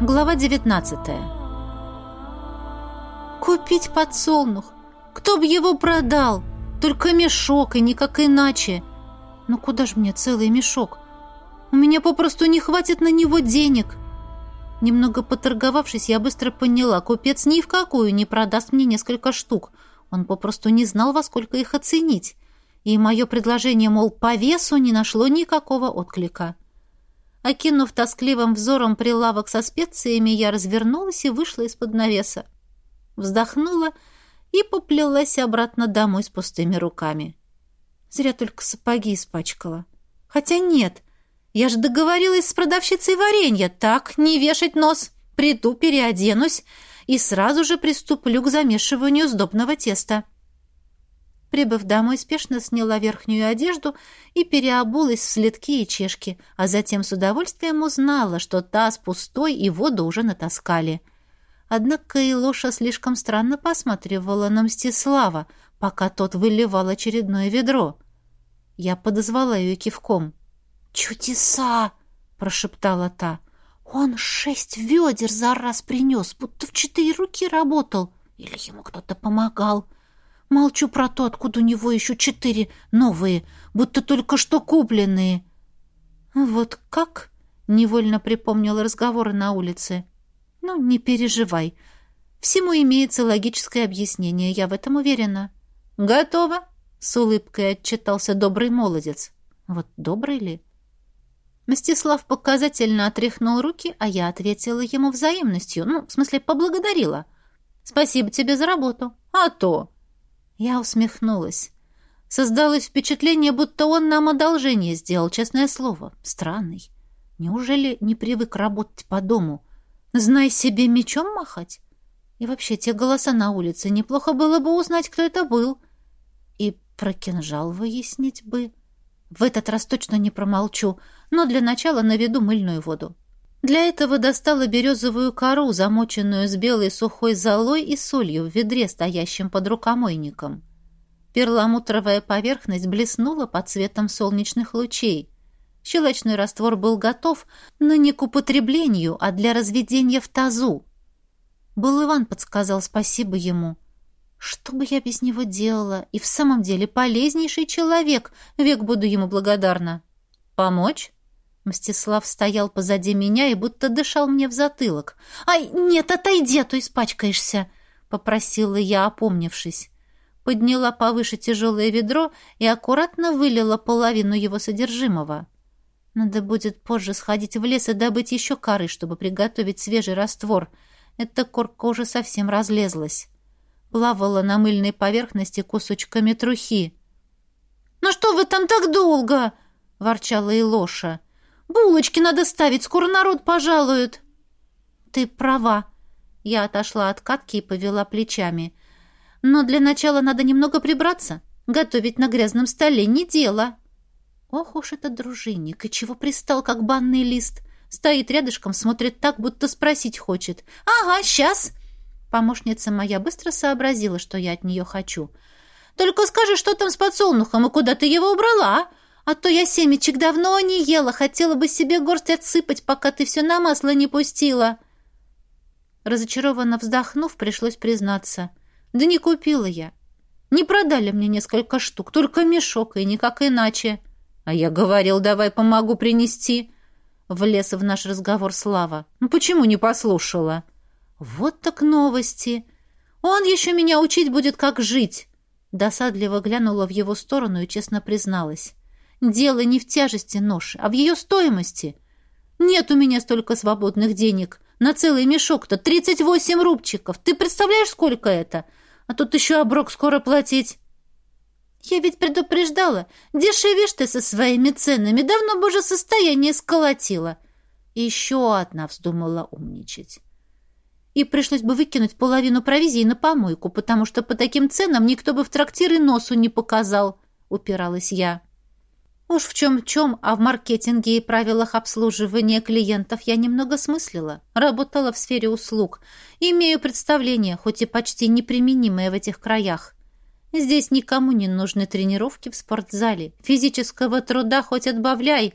Глава 19 Купить подсолнух. Кто бы его продал? Только мешок и никак иначе. Ну куда ж мне целый мешок? У меня попросту не хватит на него денег. Немного поторговавшись, я быстро поняла, купец ни в какую не продаст мне несколько штук. Он попросту не знал, во сколько их оценить. И мое предложение, мол, по весу не нашло никакого отклика. Окинув тоскливым взором прилавок со специями, я развернулась и вышла из-под навеса. Вздохнула и поплелась обратно домой с пустыми руками. Зря только сапоги испачкала. Хотя нет, я же договорилась с продавщицей варенья. Так, не вешать нос. Приду, переоденусь и сразу же приступлю к замешиванию сдобного теста. Прибыв домой, спешно сняла верхнюю одежду и переобулась в следки и чешки, а затем с удовольствием узнала, что таз пустой и воду уже натаскали. Однако и лоша слишком странно посматривала на Мстислава, пока тот выливал очередное ведро. Я подозвала ее кивком. «Чудеса!» — прошептала та. «Он шесть ведер за раз принес, будто в четыре руки работал. Или ему кто-то помогал?» Молчу про то, откуда у него еще четыре новые, будто только что купленные. Вот как? Невольно припомнила разговоры на улице. Ну, не переживай. Всему имеется логическое объяснение, я в этом уверена. Готово? С улыбкой отчитался добрый молодец. Вот добрый ли? Мстислав показательно отряхнул руки, а я ответила ему взаимностью. Ну, в смысле, поблагодарила. Спасибо тебе за работу. А то... Я усмехнулась. Создалось впечатление, будто он нам одолжение сделал, честное слово. Странный. Неужели не привык работать по дому? Знай себе, мечом махать? И вообще, те голоса на улице, неплохо было бы узнать, кто это был. И про кинжал выяснить бы. В этот раз точно не промолчу, но для начала наведу мыльную воду. Для этого достала березовую кору, замоченную с белой сухой золой и солью в ведре, стоящем под рукомойником. Перламутровая поверхность блеснула под цветом солнечных лучей. Щелочной раствор был готов, но не к употреблению, а для разведения в тазу. Был Иван подсказал спасибо ему. Что бы я без него делала? И в самом деле полезнейший человек, век буду ему благодарна. Помочь? Мстислав стоял позади меня и будто дышал мне в затылок. «Ай, нет, отойди, а то испачкаешься!» — попросила я, опомнившись. Подняла повыше тяжелое ведро и аккуратно вылила половину его содержимого. Надо будет позже сходить в лес и добыть еще коры, чтобы приготовить свежий раствор. Эта корка уже совсем разлезлась. Плавала на мыльной поверхности кусочками трухи. «Ну что вы там так долго?» — ворчала Илоша. Булочки надо ставить, скоро народ пожалует. Ты права. Я отошла от катки и повела плечами. Но для начала надо немного прибраться. Готовить на грязном столе не дело. Ох уж этот дружинник, и чего пристал, как банный лист. Стоит рядышком, смотрит так, будто спросить хочет. «Ага, сейчас!» Помощница моя быстро сообразила, что я от нее хочу. «Только скажи, что там с подсолнухом и куда ты его убрала, а? То я семечек давно не ела, хотела бы себе горсть отсыпать, пока ты все на масло не пустила. Разочарованно вздохнув, пришлось признаться. Да не купила я. Не продали мне несколько штук, только мешок, и никак иначе. А я говорил, давай помогу принести. Влез в наш разговор Слава. Ну почему не послушала? Вот так новости. Он еще меня учить будет, как жить. Досадливо глянула в его сторону и честно призналась. Дело не в тяжести ноши, а в ее стоимости. Нет у меня столько свободных денег. На целый мешок-то 38 рубчиков. Ты представляешь, сколько это? А тут еще оброк скоро платить. Я ведь предупреждала. Дешевишь ты со своими ценами. Давно бы уже состояние сколотила. еще одна вздумала умничать. И пришлось бы выкинуть половину провизии на помойку, потому что по таким ценам никто бы в трактиры носу не показал, упиралась я. Уж в чем-чем, а в маркетинге и правилах обслуживания клиентов я немного смыслила. Работала в сфере услуг. Имею представление, хоть и почти неприменимое в этих краях. Здесь никому не нужны тренировки в спортзале. Физического труда хоть отбавляй.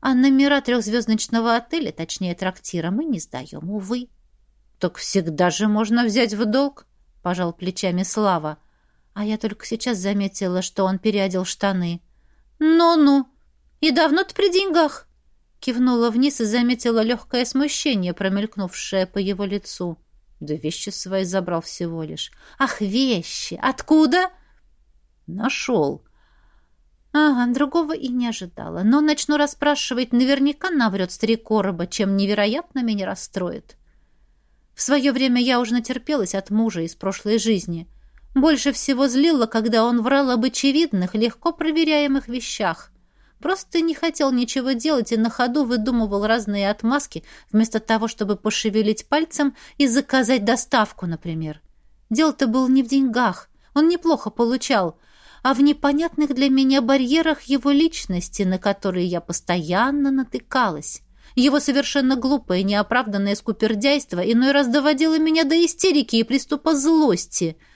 А номера трехзвездочного отеля, точнее трактира, мы не сдаем, увы. «Так всегда же можно взять в долг», — пожал плечами Слава. А я только сейчас заметила, что он переодел штаны. «Ну-ну! И давно ты при деньгах?» Кивнула вниз и заметила легкое смущение, промелькнувшее по его лицу. Да вещи свои забрал всего лишь. «Ах, вещи! Откуда?» «Нашел». Ага, другого и не ожидала. Но начну расспрашивать, наверняка наврет с три короба, чем невероятно меня расстроит. В свое время я уже натерпелась от мужа из прошлой жизни. Больше всего злило, когда он врал об очевидных, легко проверяемых вещах. Просто не хотел ничего делать и на ходу выдумывал разные отмазки, вместо того, чтобы пошевелить пальцем и заказать доставку, например. Дело-то было не в деньгах. Он неплохо получал, а в непонятных для меня барьерах его личности, на которые я постоянно натыкалась. Его совершенно глупое, неоправданное скупердяйство иной раз доводило меня до истерики и приступа злости —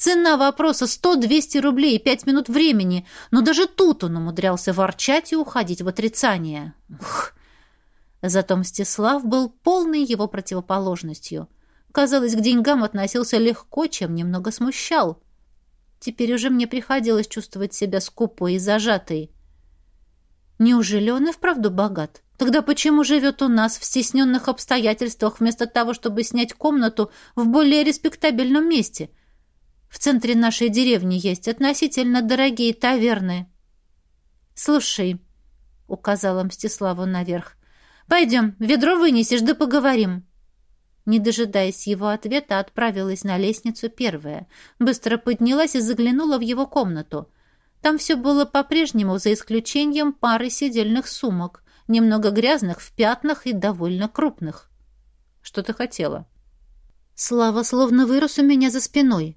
Цена вопроса сто двести рублей и пять минут времени, но даже тут он умудрялся ворчать и уходить в отрицание. Ух. Зато Мстислав был полной его противоположностью. Казалось, к деньгам относился легко, чем немного смущал. Теперь уже мне приходилось чувствовать себя скупой и зажатой. Неужели он и вправду богат? Тогда почему живет у нас в стесненных обстоятельствах вместо того, чтобы снять комнату в более респектабельном месте — в центре нашей деревни есть относительно дорогие таверны. Слушай, указала Мстиславу наверх. Пойдем, ведро вынесешь, да поговорим. Не дожидаясь его ответа, отправилась на лестницу первая. Быстро поднялась и заглянула в его комнату. Там все было по-прежнему, за исключением пары сидельных сумок, немного грязных, в пятнах и довольно крупных. Что ты хотела? Слава словно вырос у меня за спиной.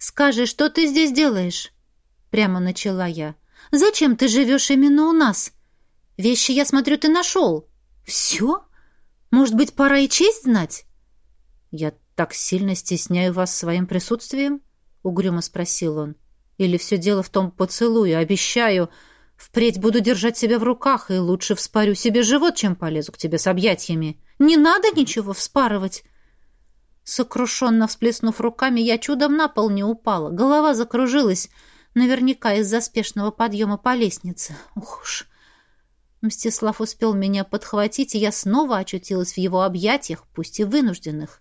«Скажи, что ты здесь делаешь?» Прямо начала я. «Зачем ты живешь именно у нас? Вещи, я смотрю, ты нашел. Все? Может быть, пора и честь знать?» «Я так сильно стесняю вас своим присутствием?» — угрюмо спросил он. «Или все дело в том поцелуе? Обещаю, впредь буду держать себя в руках и лучше вспорю себе живот, чем полезу к тебе с объятиями». «Не надо ничего вспарывать!» Сокрушенно всплеснув руками, я чудом на пол не упала. Голова закружилась, наверняка из-за спешного подъема по лестнице. Ух уж! Мстислав успел меня подхватить, и я снова очутилась в его объятиях, пусть и вынужденных.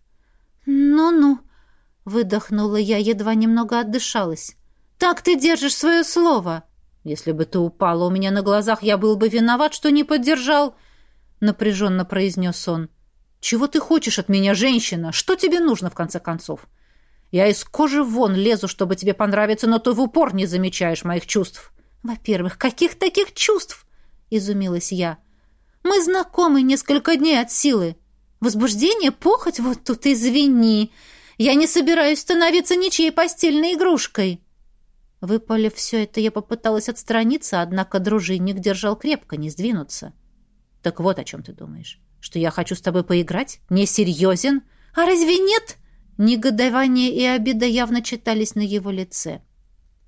«Ну-ну», — выдохнула я, едва немного отдышалась. «Так ты держишь свое слово!» «Если бы ты упала у меня на глазах, я был бы виноват, что не поддержал», — напряженно произнес он. Чего ты хочешь от меня, женщина? Что тебе нужно, в конце концов? Я из кожи вон лезу, чтобы тебе понравиться, но ты в упор не замечаешь моих чувств. Во-первых, каких таких чувств? Изумилась я. Мы знакомы несколько дней от силы. Возбуждение, похоть, вот тут извини. Я не собираюсь становиться ничьей постельной игрушкой. Выпалив все это, я попыталась отстраниться, однако дружинник держал крепко, не сдвинуться. Так вот о чем ты думаешь. Что я хочу с тобой поиграть? Не серьезен? А разве нет? Негодование и обида явно читались на его лице.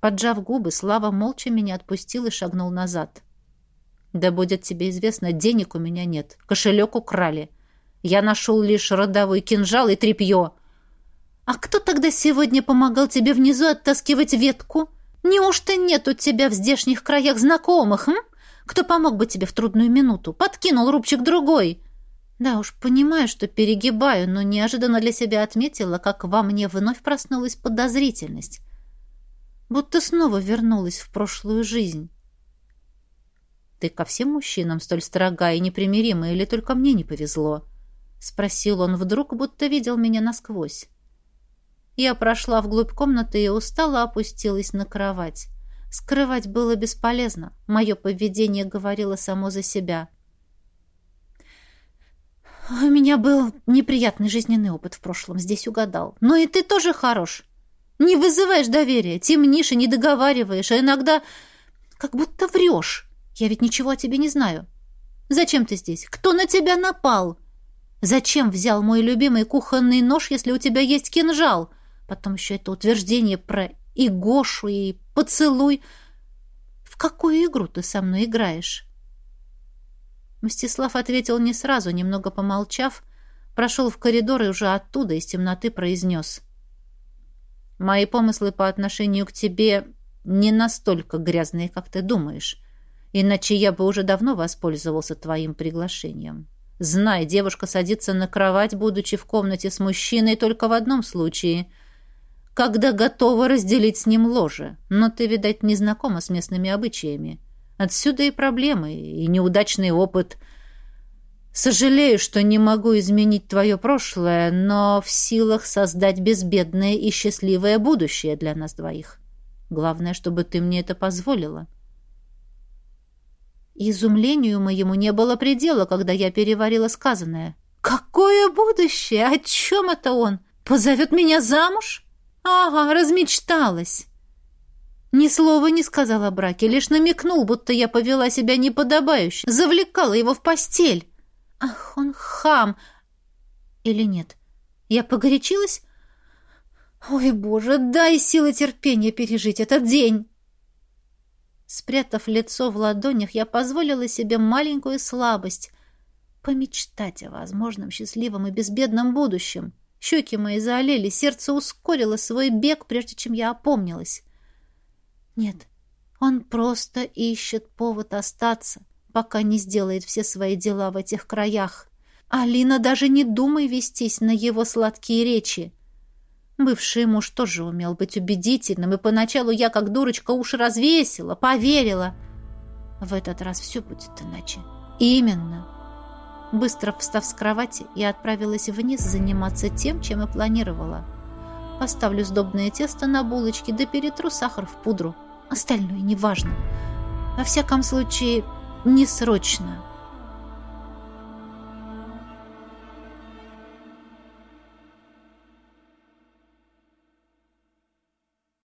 Поджав губы, Слава молча меня отпустил и шагнул назад. «Да будет тебе известно, денег у меня нет. Кошелек украли. Я нашел лишь родовой кинжал и тряпье». «А кто тогда сегодня помогал тебе внизу оттаскивать ветку? Неужто нет у тебя в здешних краях знакомых, м? Кто помог бы тебе в трудную минуту? Подкинул рубчик другой?» Да уж, понимаю, что перегибаю, но неожиданно для себя отметила, как во мне вновь проснулась подозрительность. Будто снова вернулась в прошлую жизнь. «Ты ко всем мужчинам столь строга и непримирима, или только мне не повезло?» — спросил он вдруг, будто видел меня насквозь. Я прошла вглубь комнаты и устало опустилась на кровать. Скрывать было бесполезно. Мое поведение говорило само за себя — у меня был неприятный жизненный опыт в прошлом, здесь угадал. Но и ты тоже хорош. Не вызываешь доверия, темнишь и не договариваешь, а иногда как будто врешь. Я ведь ничего о тебе не знаю. Зачем ты здесь? Кто на тебя напал? Зачем взял мой любимый кухонный нож, если у тебя есть кинжал? Потом еще это утверждение про и и поцелуй. В какую игру ты со мной играешь? Мстислав ответил не сразу, немного помолчав, прошел в коридор и уже оттуда из темноты произнес. «Мои помыслы по отношению к тебе не настолько грязные, как ты думаешь, иначе я бы уже давно воспользовался твоим приглашением. Знай, девушка садится на кровать, будучи в комнате с мужчиной, только в одном случае — когда готова разделить с ним ложе. Но ты, видать, не знакома с местными обычаями. Отсюда и проблемы, и неудачный опыт — Сожалею, что не могу изменить твое прошлое, но в силах создать безбедное и счастливое будущее для нас двоих. Главное, чтобы ты мне это позволила. Изумлению моему не было предела, когда я переварила сказанное. «Какое будущее? О чем это он? Позовет меня замуж?» «Ага, размечталась!» Ни слова не сказал о браке, лишь намекнул, будто я повела себя неподобающе, завлекала его в постель. Ах, он хам! Или нет? Я погорячилась? Ой, боже, дай силы терпения пережить этот день! Спрятав лицо в ладонях, я позволила себе маленькую слабость — помечтать о возможном счастливом и безбедном будущем. Щеки мои заолели, сердце ускорило свой бег, прежде чем я опомнилась. Нет, он просто ищет повод остаться, пока не сделает все свои дела в этих краях. Алина даже не думай вестись на его сладкие речи. Бывший муж тоже умел быть убедительным, и поначалу я, как дурочка, уши развесила, поверила. В этот раз все будет иначе. Именно. Быстро встав с кровати, я отправилась вниз заниматься тем, чем и планировала. Поставлю сдобное тесто на булочки, да перетру сахар в пудру. Остальное неважно. Во всяком случае, не срочно.